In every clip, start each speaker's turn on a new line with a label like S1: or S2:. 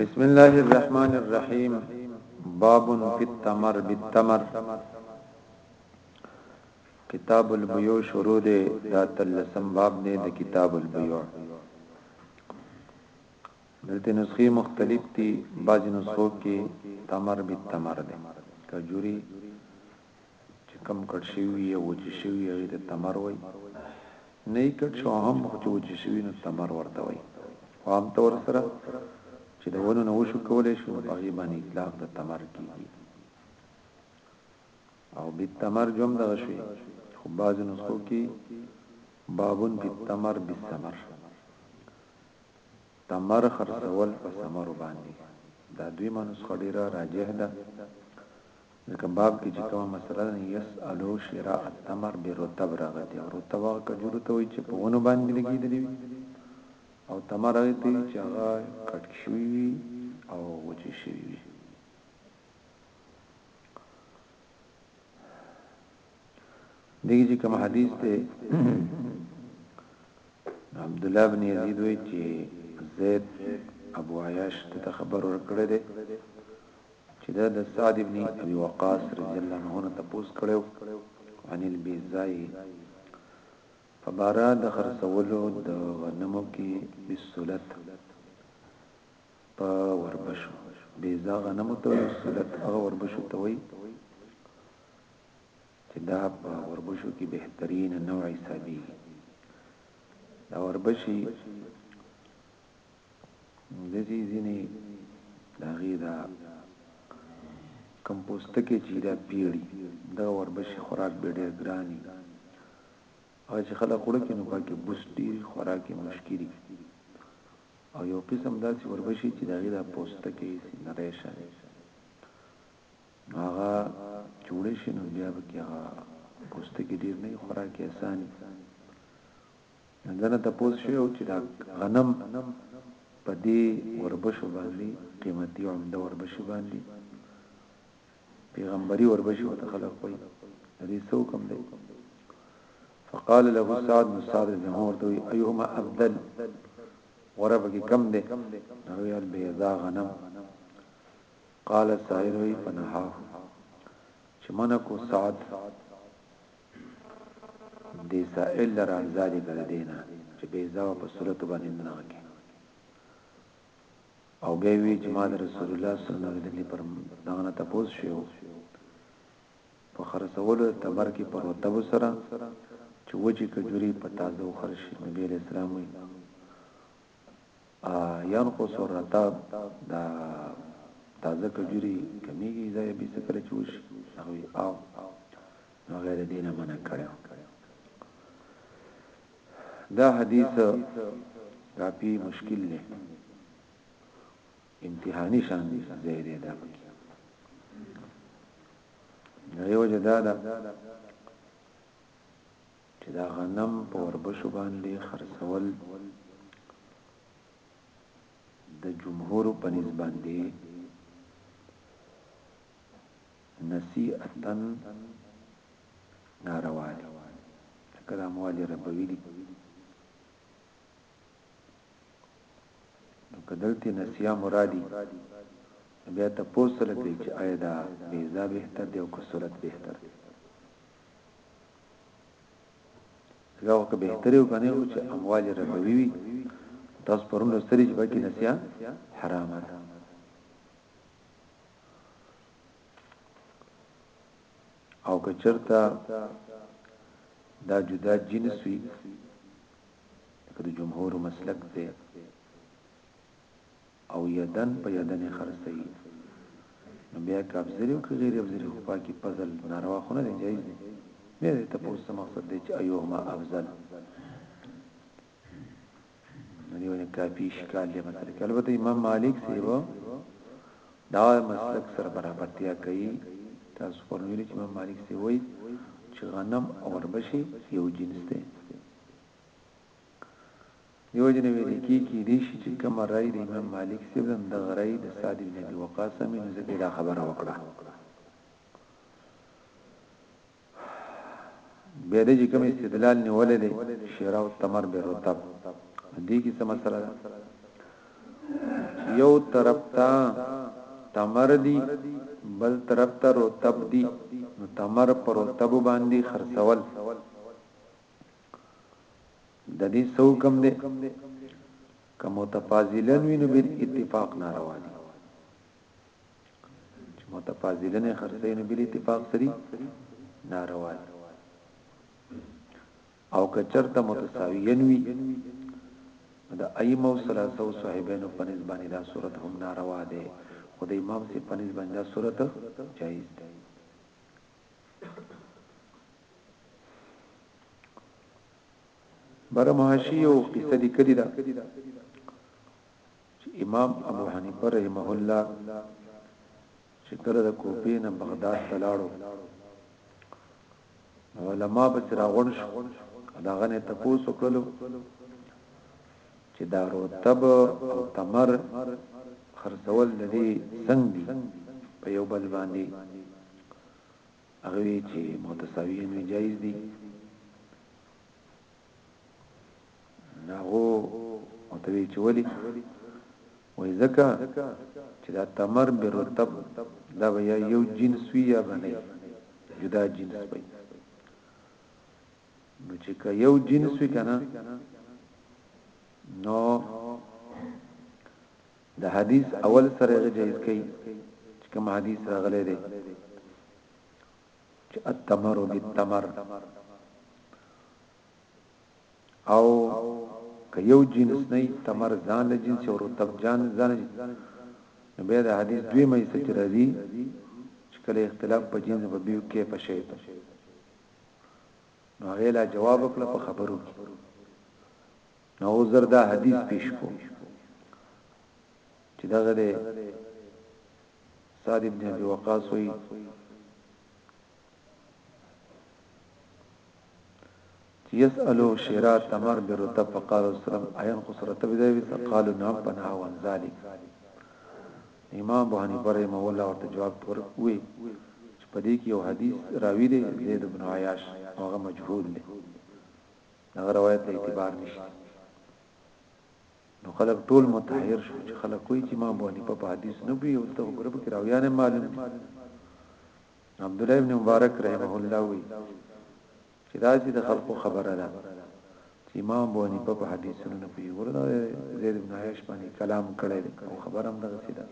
S1: بسم الله الرحمن الرحيم باب في التمر بالتمر کتاب البيوع شروع دي دا تلسم باب دي د کتاب البيوع دلته نسخي مختلف دي بعض نسخو کې تمر بالتمر دي کجوري چې کوم کټ شوي وي او وچ شوي وي هغې ته تمر وايي نه يې کټ شو هم خو چې وچ شوي نو تمر ورته وايي خو عام طور سره چې د ونو نه وشو کولای شو نو په هغې باندې اطلاق د تمر کېږي او بالتمر جو هم دغه شوي خو بعضې نسخو کې بابون بالتمر بالثمر تمر خرڅول په ثمرو باندې دا دویمه نسخه ډېره راجح ده لکه باب کې چې کومه مسئله ده نو يسألو شراء التمر بالرطب راغلې دي او رطب هغه کجورو ته وایي چې په ونو باندې لګېدلې وي او تمر هغه ته چې هغه کټ شوي وي او وچ شوي وي دغه چې کوم حدیث ته عبد الله بن یزید وی چې زید ابو عیاش ته خبر ورکړی دی چې دا د سعد ابن ابي وقاص رضی الله عنه نه تپوس کړو عن البيزاي فبارا د خرڅولو د غنمو کې بالسلط په وربشو بیزا غنمو ته سلط هغه وربشو ته وایي چې دا په وربشو کې بهترین نوع حسابي دا وربشي د دې ځینې دا غي دا کمپوست کې چې دا پیړي دا وربشي خوراک به ډېر ګراني او چې خلک خوړه کې نو پکې بوستي خوراکي مشکلي او یو قسم داسې وربشي چې دا غي دا پوست کې نریشه هغه چوړې شي نو بیا به کې هغه پوسته کې ډیر نه خوراکي اساني نندنه تاسو شی او چې دا غنم په دې وربشو باندې قیمتي عمده وربشي باندې پیغمبري وربشي وته خلق وي دې څو کم دی فقال له سعد بن سعد بن عمر دوی ايهما افضل وربګي کم دي نو يال بيضا غنم قال سائر وی فنهاه چې منع کو سعد دې سائل لرا ذالک لدینا چې به زاو په صورت باندې نه کې او به وی چې ما رسول الله صلی الله علیه وسلم پر داغه تپوس شو په خرڅولو تمر کې پر وتب سره چې وجه کجوري په تازه خرشي نبی اسلام وي ينقص الرطاب دا تازه کجوري کمیږي ځای به څه کړی چوش نغوي او نو غیر دینه منع کړو دا حدیث کافی مشکل دی امتحانی شان دی ځای دی دا پکې نه یو جدا ده چې دا غنم په وربشو باندې خرڅول د جمهور په نسبت باندې نصیحتن ناروا دي ځکه د اموال ربوي دي نو کدلته نسیا مرادي بیا ته پوسل کوي چې آیا دا بیزا بهتر دی او که صورت بهتر دی دا وخت به تر یو کنه و چې اموال ربوي وي تاسو پرون ستري چې باقي نسیا حرام ده او که چرته دا جدا جنس وي د جمهور مسلک دی او یدن په یدن یې خرڅوي نو بیا که افزري او که غیر افزري خو پاکي پزل ناروا خو نه دی جایز دی بیا دې تپوس څه مقصد دی چې ایهما افضل نو دی ونه کافي اشکال دی مسله کې البته امام مالک سیو دا مسلک سره برابرتیا کوي تاسو په ویل چې امام مالک سیوي چې غنم او وربشي یو جنس دی دیو جن ویلی کی کیدی شی چی کومه رای د امام مالک صیب ده نو دغه رای د سعد ابن ابی وقاص هم وی نو ځکه یی دا خبره وکړه بیا دی چی کوم استدلال نیولی دی شیرا او تمر به رتب نو دی کی څه مسله ده یو طرف تا تمر دی بل طرف تا رتب دی نو تمر پر رتب باندې خرڅول د دې څو کم دي که متفاضلن وینو بل اتفاق ناروا دي چې متفاضلن خرڅین بل اتفاق سری ناروا دي او که چرته متساویین وي د ائمه او ثلاثه صاحبینو په نسبت دا صورت هم ناروا ده خو د امام سي په نسبت دا صورت جایز ده بر محشی او قصه لیکلی دا چې امام ابو حنیفه رحمه الله چې کله د کوفې نه بغداد ته لاړو علماء به راغون شو دا غنه تاسو کړلو چې دا رطب او تمر خرڅول د دې څنګه دي په یو بل باندې هغه چې متساویین وي جایز دي ناغو او توی چې ولي وای زکه چې دا تمر به رتب دا بیا یو جنس وی یا باندې جدا جنس وي نو چې که یو جنس وی کنه نو د حدیث اول سره جایز کړي چې کوم حدیث راغلی دی چې التمر بالتمر او که یو جنس نه تمر ځان له جنس او رتب جان ځان نو به د حدیث دوی مې ستر راځي چې کله اختلاف په جنس په دوی کې پښې نو هغه لا جواب وکړه په خبرو کې نو عذر دا حدیث پیش کو چې دغه ده سعد ابن ابي وقاص وي يسألو شراء تمر برتب فقال السلام اين قصرت بذلك قالوا نعم بنها وان ذلك امام ابو حنیفه رحمه الله ورته جواب پر وی چې په دې کې یو حدیث راوی دی زید بن عیاش هغه مجهول دی دا روایت له اعتبار نشته نو خلک ټول متحیر شو چې خلک کوئی چې امام ابو حنیفه په حدیث نه وی او ته ګروپ کې راویانه معلوم دي عبد الله ابن مبارک رحمه الله وی چې دا چې د خلقو خبره ده چې امام ابو حنیفه په حدیثونو نه پوهیږي ورته زید بن عیاش باندې کلام کړی دی او خبره هم دغه سیده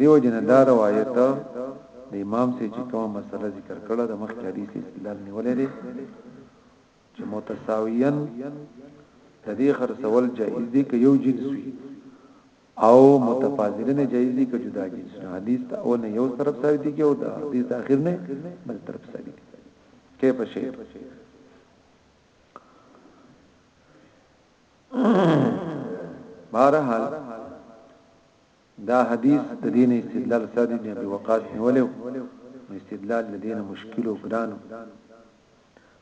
S1: دیو جن دا روایت د امام سي چې کومه مسله ذکر کړه د مخکې حدیث استدلال نیولې دی چې متساویان د دې خرڅول جائز دي که یو جنس وي او متفاضلین جایز دي که جدا جنس نه حدیث ته اول نه یو طرف ثابت دي او د حدیث د اخر نه بل طرف ثابت دي کیف شی بهرحال دا حدیث د دین استدلال ساده دی په وقاص نیولیو استدلال د دین مشکل او ګران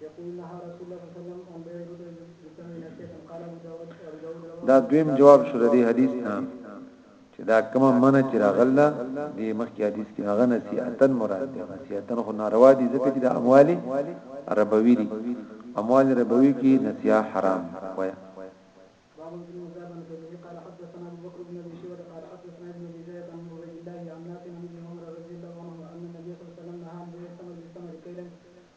S1: يقول نهى رسول الله صلى الله عليه وسلم ان بيع رطب بالثمن نسيئة قال ابو داود ابو داود رواه دا دویم جواب شو د دې حدیث نه چې دا کومه منه چې راغله د مخکې حدیث کې هغه نصیحتن مراد ده نصیحتن خو ناروا دي ځکه چې د اموال ربوي دي اموال ربوي کې نصیحه حرام وایي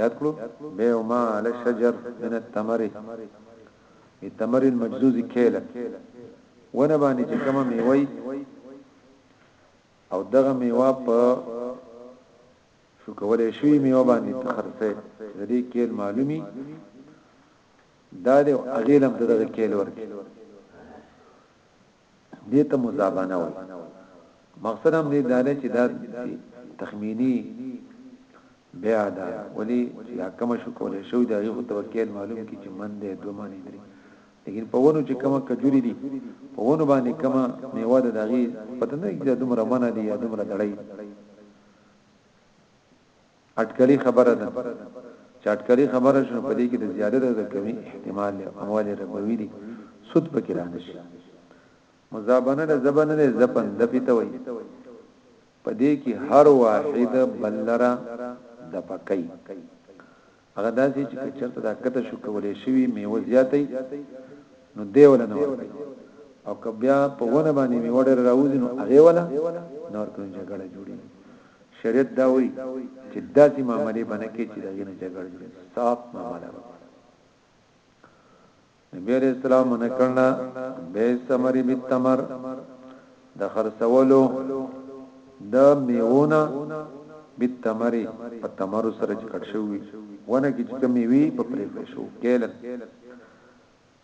S1: یاد کړو بيع ما على الشجر من التمر بالتمر المجزوز کيلا ونه باندې چې کومه میوي او دغه میوه په شو کولای شي میوه باندې تخرسه د دې کېل معلومي دا د اغیلم دغه کېل ورکړي دې ته مزابنه وایي مقصد هم دې دا چې دا تخمینی بیا دا ولی چې حکم شو کولای شو دا یو توکل معلوم کی چې من دې دوه معنی درې لیکن په ونو چې کما کجوري دي په ونو باندې کما میوه ده دغه پته نه چې دومره منه دي یا دومره دړی اټکلي خبره ده چې اټکلي خبره شنو په دې کې د زیادت او د کمی احتمال له اموال ربوي دي سود پکې را نشي مزابنه د زبنه د زبن د پیتوي په دې کې هر واحد بلرا د پکای هغه داسې چې چرته دا کته شو کولې شوی میوه زیاتې نو دی ولا نه ورته او کبیا په ونه باندې میوه ډېر راوځي نو هغه ولا نور کوم جګړه جوړي شریعت دا وایي چې داسې معاملې بنه کې چې دغه نه جګړه جوړي صاف معاملې وکړي نبی علیہ السلام نه کړنا به سمری بالتمر د خرڅولو د میونا بالتمری په تمر سره چې کټ شوی ونه کې چې کمی وی په پرې شو کېلن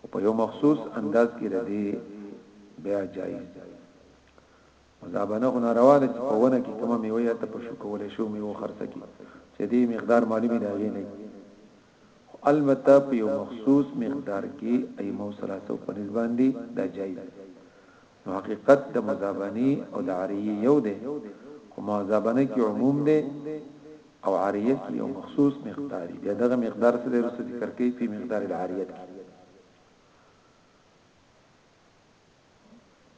S1: خو په یو مخصوص انداز کې د دې بیا جایز دی مزابنه خو ناروا ده چې په ونه کې کومه میوه یا ته په شو کولې شو میوه خرڅه کی چې دې مقدار معلومی نه وي نه خو البته په یو مخصوص مقدار کې ایمو سلاسو په نسبت باندې دا جایز نو حقیقت د مزابنی او د عریه یو دی خو مزابنه کې عموم دی او عریه کې یو مخصوص مقدار دی دغه مقدار سره رسو ذکر کوي په مقدار العریه کې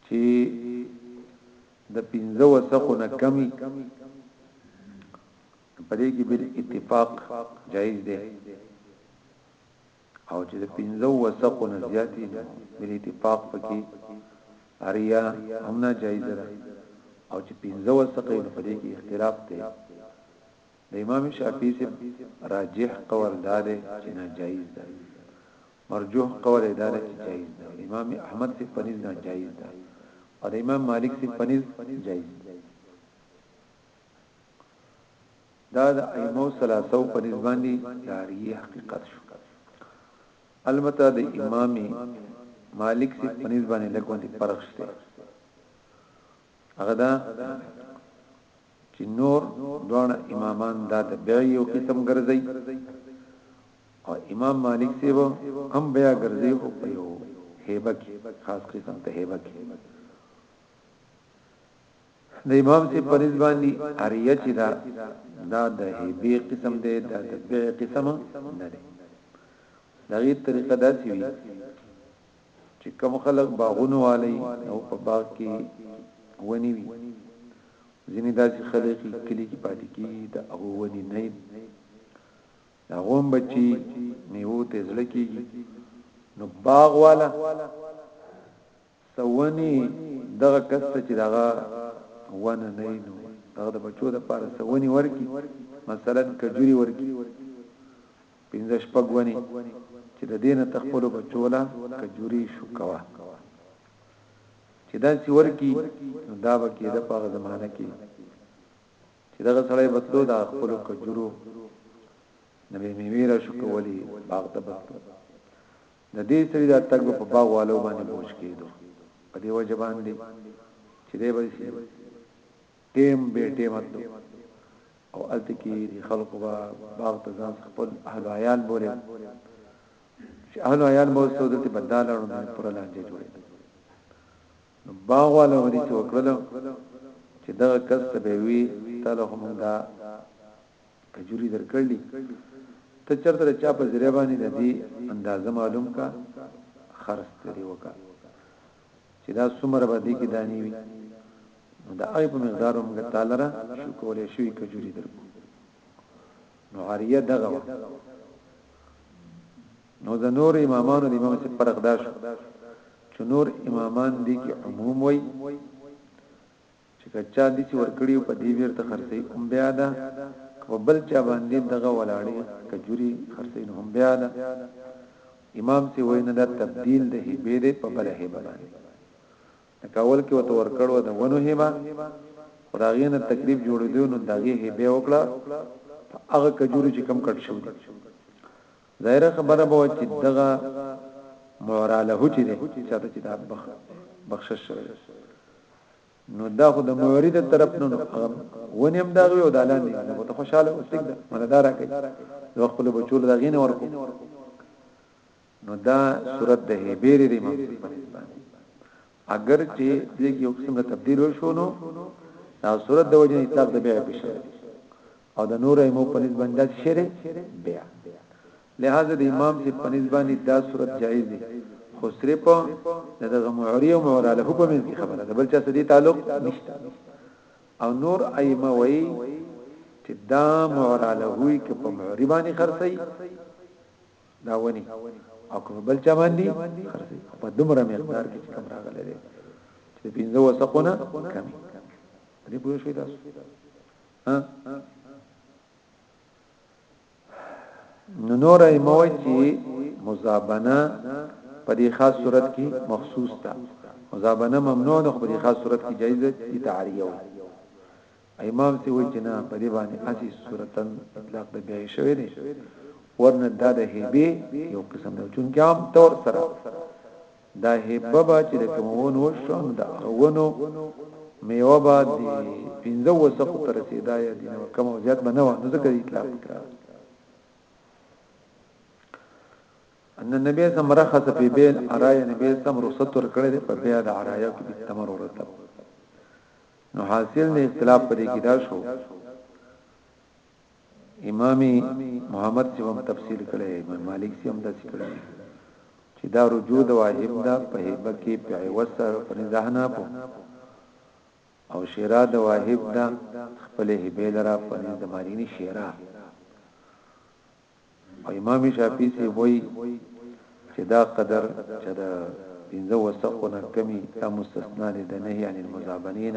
S1: چې د 15 وسخو نه کمی پدې کې بل اتفاق جایز دی او چې د پنځو وثقو نه زیات وي نو بالاتفاق پکې اریا هم نه جایز ده او چې پنځه وثقې نو پدې کې اختلاف دی د امام شافعي سے راجح قول دا دی چې نه جایز ده مرجوح قول دا دی چې جایز ده امام احمد سے پنځ نه جایز ده او د امام مالک سے پنځ جایز ده دا د ائمه ثلاثه په نسبت باندې داریه حقیقت شو البته د امام مالک سی په نسبت باندې لګوندې فرق شته هغه دا چې نور دوه امامان دا د بیا یو قسم ګرځي او امام مالک سی وو هم بیا ګرځي او په یو هیبه کې خاص قسم ته هیبه کې د امام سی پنځ باندې اریه چې دا دا د هیبه قسم دی دا د بیع قسم نه دی دغه طریقه دا سی وی چې کوم خلک باغونه والی او په باغ کې ونی وی ځینې داسې خلک کلی کې پاتې کی دا هغه ونی نه دا هم بچي نیو ته ځل کېږي نو باغ والا ته ونی دغه کس ته چې دغه ونه نه نو دغه د بچو د پاره سونی ورکی مثلا کجوري ورکی پنځه شپږ ونی چې د دینه تخپل بچولا کجوري شو کوا چې دا سی ورکی دا به کې د پاره زمانہ کې چې دغه سړی بتلو دا خپل کجورو نبی میویرا شو کولی باغ ته بتلو د دې سړي دا تګ به په باغ والو باندې بوج کېدو په دې وجه باندې چې دی به شي ټیم به ټیم اتو او الته کې خلکو با باغ ته ځان خپل اهل عیال بوله چې اهل عیال مو څو دلته بدل اړو نه پر لانجه جوړي نو باغ والا وري چې وکړل چې دا کس ته به وی تعالی هم دا کجوري درکړلي ته چرته د چا په ذریعہ باندې د دې اندازه معلوم کا خرڅ ترې وکا چې دا څومره به دې کې دانی وي نو دا هغه په مقدار موږ تعالی را شو کولې شوی کجوري درکو نو عاریه دغه نو د نور امامانو د امام څخه فرق دا شو چې نور امامان دي کې عموم وي چې که چا دي چې ورکړي وي په دې بيرته خرڅوي هم بيا ده که په بل چا باندې دغه ولاړې کجورې خرڅوي نو هم بيا ده امام سي وينه دا تبديل د هبې دی په بل هبه باندې لکه اول کې وته ورکړو د ونو هبه خو دا غینه تکلیف جوړېدو نو دغه هبه وکړه په هغه کجوري چې کم کټ شو دي ظاهره خبره به چې دغه معراله چې دي چاته چې دا بخ بخشش شوی نو دا خو د مورید طرف نه ونیم دا غو د لاندې نو ته خوشاله اوسېګ دا مندار کوي نو خپل بچول دا غینه ورکو نو دا صورت د هبیر دی مو اگر چې دې یو قسم له تبديل وشو نو دا صورت د وجه اطلاق د بیا بشه او د نور ایمو په نسبت باندې شری بیا لهذا د امام صاحب په نسبت باندې دا صورت جائز دی خو صرف دغه معری او معرا له په منځ کې خبره ده بل چا سدي تعلق نشته او نور ائمه وایي چې دا معرا له وي کې په معری باندې خرڅي دا ونی او کوم بل چا باندې خرڅي په دومره مقدار کې کم راغلی دی چې پینځه وسقونه کمی دې پوه شوې تاسو ها نو نور یې موي چې مزابنه په دې خاص صورت کې مخصوص ده مزابنه ممنوع ده خو په دې خاص صورت کې جایز ده چې تعریه وي امام سی وای چې نه په دې باندې اسی صورتن اطلاق د بیا شوی دی ورنه د د هبه یو قسم نه چون کې عام طور سره دا هبه به چې د کوم ونو وشو نو د ونو میوه به د پنځه وسقو تر رسیدا یا د نو کم او زیات بنو نو ذکر اطلاق کړه ان نبی سم رخص په بیل ارای نبی سم رخصت ور کړی په بیا د ارایا کې تمر ورته نو حاصل نه اختلاف پرې کیدا شو امام محمد چې هم تفسیر کړي امام مالک چې هم د ذکر چې دا رجوع د واجب ده په هبه کې په وسر په ځهنا په او شیرا د واجب ده خپل هبه لرا په د مالینی شیرا او امام شافعي چې وایي چې دا قدر چې دا پنځه وسقونه کمی دا مستثنا دي د نهي عن المزابنین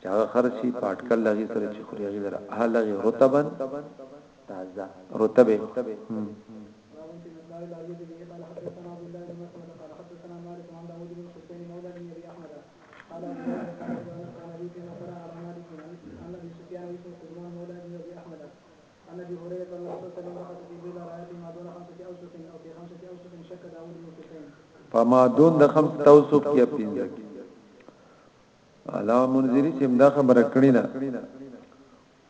S1: چې هغه خرج شي په اټکل لغي سره چې خوري هغه لره هغه لغي رتبن تازه
S2: رتبه
S1: فما دون د خمس توسق یا پینځه علامه منذری چې دا خبره کړې ده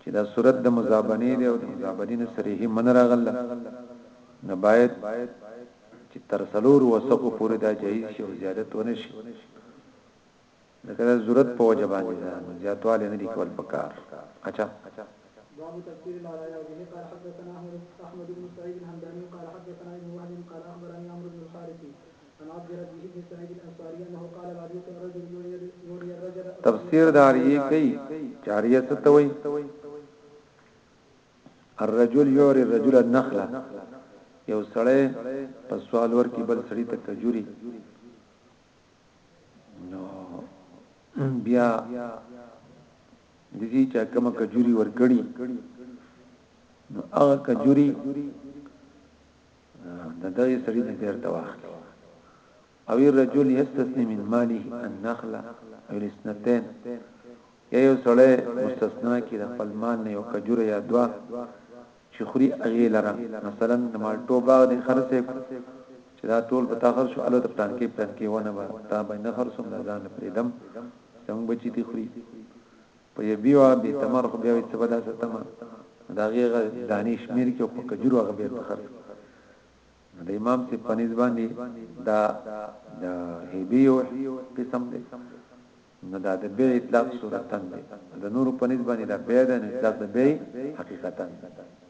S1: چې دا صورت د مزابنه دی او د مزابنه نه صریح من راغله نه باید چې تر سلور وسو پورې دا جایز شي او زیادت ونه شي لکه دا ضرورت په وجه باندې ده زیاتواله نه لیکول پکار اچھا
S2: باب تفسير العرايا وبه قال حدثنا احمد بن سعيد الهمداني قال حدثنا ابن وهب قال اخبرني عمرو بن الحارث
S1: تفسیر داریه کوي چاریه ستوي الرجل یوری الرجل النخله یو سړی په سوال ور کې بل سړی ته کجوري نو بیا دزی چا کم کجوري ورکړي نو هغه کجوري د دغه سړي نه بیرته واخلي او الرجل یستثنی من ماله النخله او الاثنتين یا یو سړی مستثنا کی د خپل مال نه یو کجور یا دوا چې خوري اغه لره مثلا د مالټو باغ دی خرڅه چې دا ټول په تاخر شو الو د پلان کې پلان کې ونه به تا به نه خرڅوم د ځان پرې دم څنګه بچی تی خوري په یو بیوا به تمر خو بیا څه بدا ستما دا غیغه دانش میر کې په کجورو هغه به تخر د امام سی پنځ باندې دا د هیبیو قسم دی نو دا د بی اطلاق صورتن دی د نور پنځ باندې دا بی د اطلاق د بی حقیقتا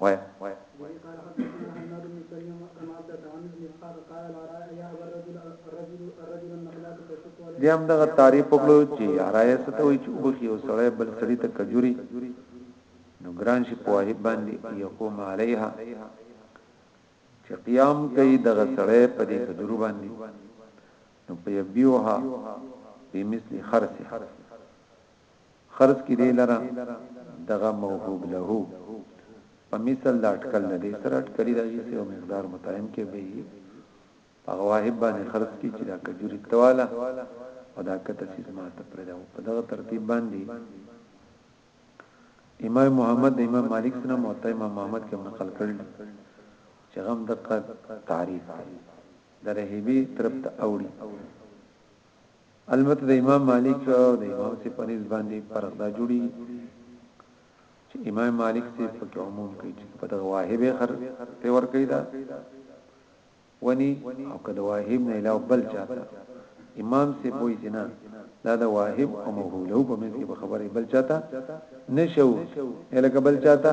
S1: وبه
S2: قال حدثنا حناد بن سري عن عبدة عن ابن اسحاق قال العراء يا ابا الرجل الرجل الرجل النخلات تشق عليه
S1: بیا هم دغه تعریف وکړو چې عراء ستوي چې وبخي او سړی بل سړی ته کجوري نو ګران شي په واهب باندې يقوم عليها چې قیام کوي دغه سړی په دې کجورو باندې نو په يبيوها بمثل خرسه خرج کی دی لره دغه موهوب له په مثل د اټکل نه دی سره اټکلی راځي سه او مقدار متعین کې به یې هغه واهب باندې خرج کی چې دا کجوري تواله او دا کته سیس ماته پر دا په دغه ترتیب باندې امام محمد د امام مالک سره موطئ امام محمد کې نقل کړل چې غم دقه تعریف دی درهبی طرف ته اوړي البته د امام مالک او د امام سي پنيز باندې فرق دا جوړيږي چې امام مالک سي په کې عموم کوي چې په دغه واهب خر ته ور کوي دا ونی او کده واهب نه علاوه بل چاته امام سي پوي جنا دا د واهب او موهوله په منځ کې خبره بل چاته نشو الکه بل چاته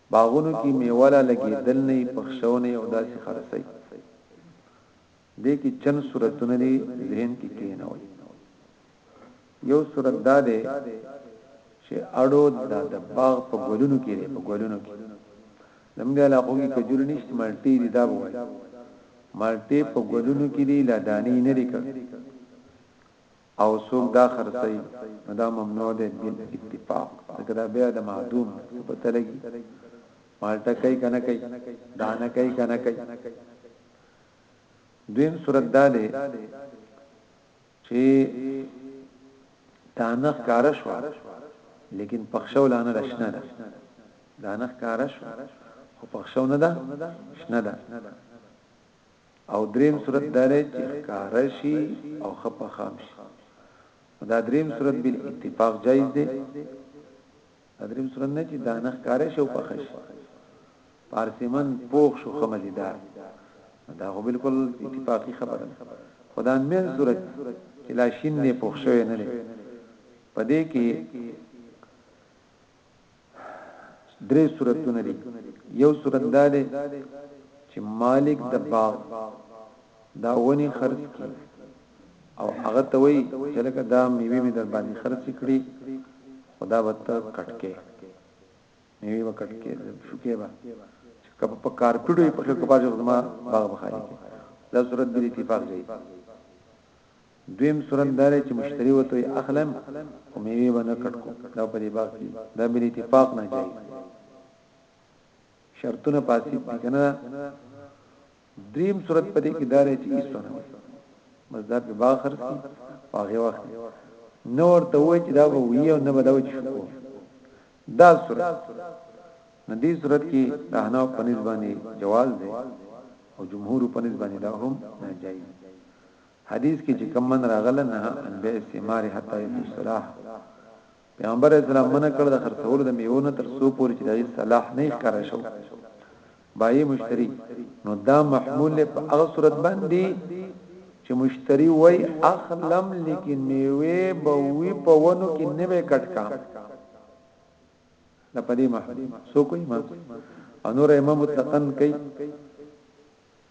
S1: باغونو کې میوه لا لګېدل نه یې پخشو نه او داسې خرسي دې کې چن صورتونه دي ذهن کې کېنوي یو صورت دا دی چې اړو د باغ په ګلونو کې دی په ګلونو کې زموږ علاقو کې کجور نشته مالټي دي دا وایي مالټي په ګلونو کې دی لا دانی نه لري او څوک دا خرڅوي نو دا ممنوع دی بالاتفاق ځکه دا بيع د معدوم څه پته لګي مالټه کوي کنه کوي دانه کوي کنه کوي دویم صورت دا دی چې دانه کار شو لیکن پخښو لانه رښنه ده دانه کار شو خو پخښو نه ده شنه ده او دریم صورت دا دی چې ښکاره شي او ښه په خام شي نو دا دریم صورت بل اتفاق جایز دی دا دریم صورت نه چې دا نه ښکاره شي او په خش پارسمن پوخ شو خمزیدار دا خو بالکل اتفاقی خبره ده خدا مین صورت چې لا شین نه پوښوي نه لري پدې کې درې صورتونه دي یو صورت دا دی چې مالک د باغ دا ونی خرج کی او هغه ته وی چې لکه دا میوه می در باندې خرج کړي خدا به ته کټکه میوه به کټکه شوکه به چې کپ په کار پیډو په خپل کپاجو زما باغ بخاری دا صورت د اتفاق دی دویم صورت دا دی چې مشتری وته یې اخلم خو میوه به نه کټ کوم دا په دې باغ کې دا بل اتفاق نه جایز شرطونه پاسې دي کنه دریم صورت پدې کې دار چې ایستونه بس دا په باغ خرڅ کی هغه وخت نور ته وای چې دا به وی او نه به دا وچ شو دا صورت ندی صورت کې رهنا په نسبانه جواز دی او جمهور په نسبانه دا هم ناجایز حدیث کې چې کوم من راغله نه ان به استعمار حتا یو صلاح پیغمبر اسلام منع کړ د خرڅول د میوونه تر څو پورې چې د صلاح نه ښکار شو بای مشتری نو دا محمول په هغه صورت باندې چې مشتری وای اخلم لیکن میوه به وی په ونو کې نه وې کټکا دا پدې ما سو کوي ما انور امام متقن کوي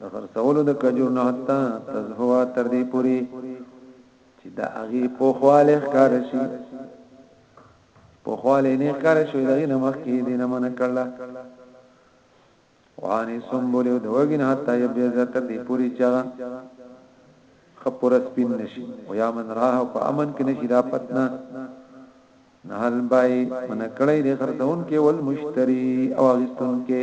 S1: د خرڅولو د کجور نه حتی تزهوا تر دې پوری چې د هغه په خواله ښکار شي په خواله نه ښکار شي دغه نه مخ کې دې نه من کړل وانی سنبول د وګین حتی یبه زتر دې پوری چې خپور سپین نشي او یا من راه په امن کې نشي دا پتنا نهل بای من کړی د خرڅون کې ول مشتری او غستون کې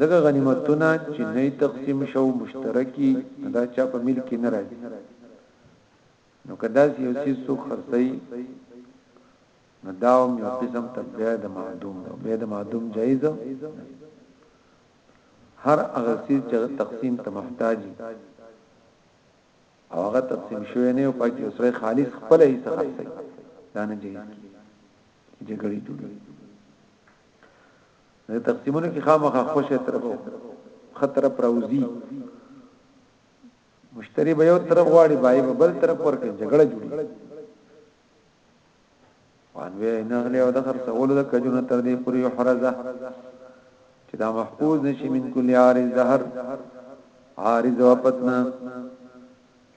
S1: ځکه غنیمتونه چی نه تقسیم شو مشترک یی نو دا چا په ملک کی نه راځی نو که داسی یو څیز څوک خرڅوی نو دا هم یو قسم تبع د معدوم ده به د معدوم جایز هر هغه څیز چې تقسیم ته محتاجی او هغه تقسیم شوی نه او پاکي اوسره خالص خپل هیڅ خرڅي دا نه جایز کی جګړې جوړي نو تقسیمونو کې خامخا خوشې طرف او ښه طرف راوځي مشتری به یو طرف غواړي بای به بل طرف ورکړي جګړه جوړي وان وی نه له او د خرڅولو د کجونه تر دې پورې حرزه چې دا محفوظ نشي من کل عارض زهر عارض وپتنا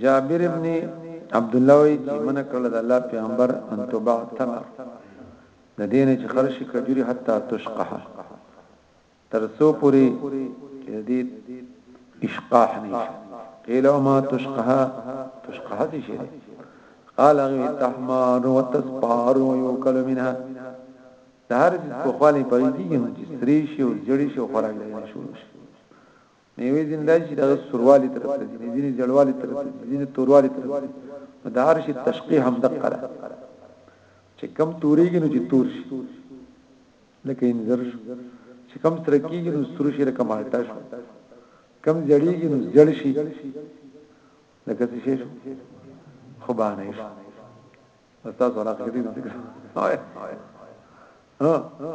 S2: جابر
S1: ابن عبد الله وی چې من کړل د الله پیغمبر ان تبع تمر د دین چې خرش کجوري حتا تشقح ترسو پوری چې دې اشقاح نه قیل ما تشقح تشقح دي شي قال غي تحمار وتسبار ويوكل منها دهر په خالي پېږي چې سري شي او جړي شي او خورا لري شروع شي میوې ځینې داسې چې دغه سروالي تر رسېږي ځینې جړوالي تر رسېږي ځینې توروالي تر رسېږي نو د هر شي تشقیح هم دقه ده چې کم تورېږي نو چې تور شي لکه انځر شو چې کم سره کېږي نو سره شي لکه مالټا شو کم زړېږي نو زړ شي لکه څه شي شو خوبانه شي استاد ولا کړی ها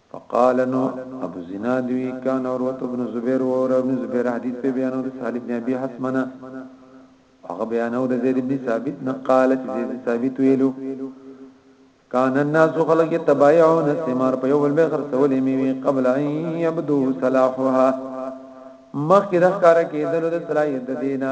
S2: فقال
S1: نو ابو زناد وی کان عروه ابن زبیر و عروه ابن زبیر حدیث په بیان او سهل ابن ابي حسمنا هغه بیان او د زید ابن ثابت نه قال چې زید ثابت ویلو کان الناس خلق تبايعون الثمار په یو بل به خرڅولې میوي قبل ان يبدو صلاحها مخکې د ښکارا کېدل د صلاحیت دینه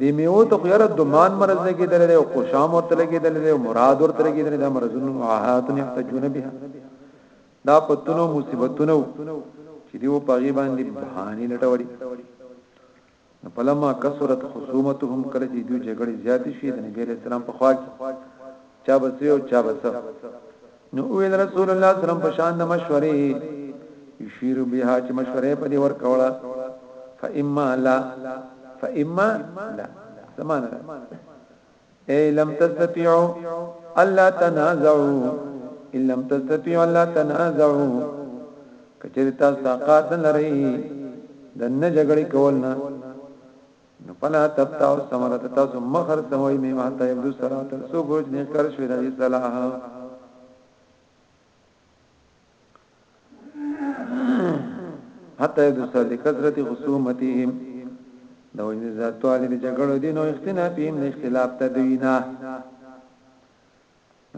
S1: دې میو ته خو یاره دمان مرز لګیدل دی او خوشام ورته لګیدل دی او مراد ورته لګیدل دی مرزونه عاهات یحتجون بها دا پتونو مصیبتونو چې دیو پاغي باندې بهاني لټوړي نو پلمما کثرت خصومتهم کله چې دوی جګړې زیات شي د نبی له سلام په خوا کې چا به څه او چا به څه نو ویل رسول الله صلی الله علیه وسلم په شان د مشورې یشیر بها چې مشوره په دې ور کوله فاما لا فاما لا سمانه اي لم تستطيعوا الا تنازعوا ان لم تستطيعوا الا تنازعوا کچې تاسو طاقت لرئ د نه جګړې کول نه نو فلا تبتاو سمره تاسو مخر سوي مې ماته یو سره تر څو ګورج نه کر شوې د صلاح حتی د سره کثرت خصومتهم د وجه ذاتو علي د جګړو دي نو اختلافهم د اختلاف تدوینا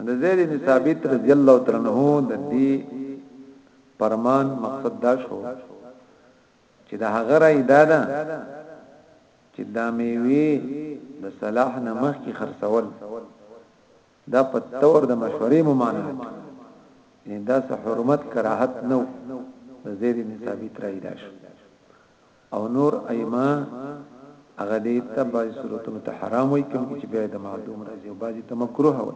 S1: د زید بن ثابت رضی الله تعالی عنہ د دې فرمان مقصد دا شو چې د هغه رائے دا ده چې دا میوه د صلاح نه مخکې خرڅول دا په تور د مشورې ممانعت یعنی دا سه حرمت کراهت نو د زید بن ثابت رائے دا شو او نور ایما هغه دې ته به صورتونو ته حرام وي کوم چې به د معدوم راځي او بعضي ته مکروه وي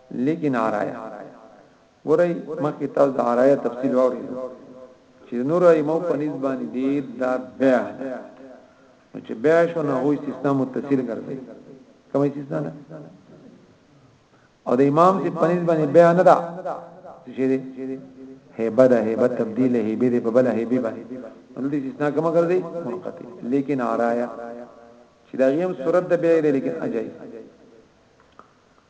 S1: لیکن عرایه ګورئ مخکې تاسو د عرایه تفصیل واورئ چې نور ایمو په نسبت دې دا بیا نو چې بیا شو نه هوی سیستم متصل ګرځي کومه سیستم او د امام چې په نسبت بیا نه دا چې دې هيبه ده هيبه تبديل هيبه دې په بل هيبه باندې نو دې سیستم کومه ګرځي منقطع لیکن عرایه چې دا غیم صورت د بیا دې لیکن اجازه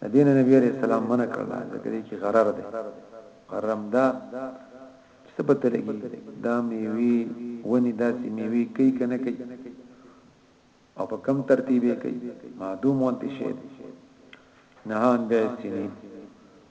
S1: د دین نبی علیہ السلام منع کړل ځکه دې کې غرر دی غرم دا چې څه پته لګي دا میوي ونی داسې میوي کوي کنه کوي او په کم ترتیب کوي معدوم وانت شي نه ان به سینې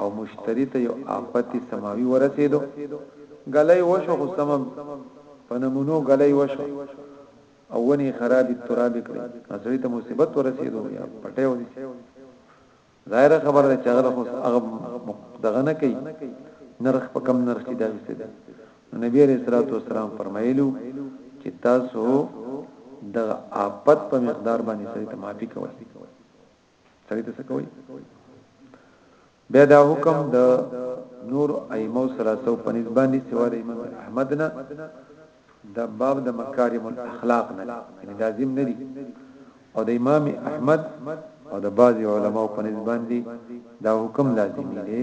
S1: او مشتري ته یو آفت سماوي ورسیدو ګلۍ وشو خو سمه په نمونو ګلۍ وشو او ونې خرابې ترابې کړې نو سړي ته مصیبت ورسیدو یا پټه ودی ظاهره خبره ده چې هغه خو هغه دغه نه کوي نرخ په کم نرخ کې دغه ستدي نو نبی عليه الصلاه والسلام فرمایلو چې تاسو دغه آپت په مقدار باندې سړي ته معافي کوي سړی ته څه کوي بیا دا حکم د نور ائمه ثلاثه په نسبت باندې سوار امام احمد نه د باب د مکارم الاخلاق نه یعنی لازم نه دي او د امام احمد او د بعض علماو په نسبت باندې دا حکم لازمي دی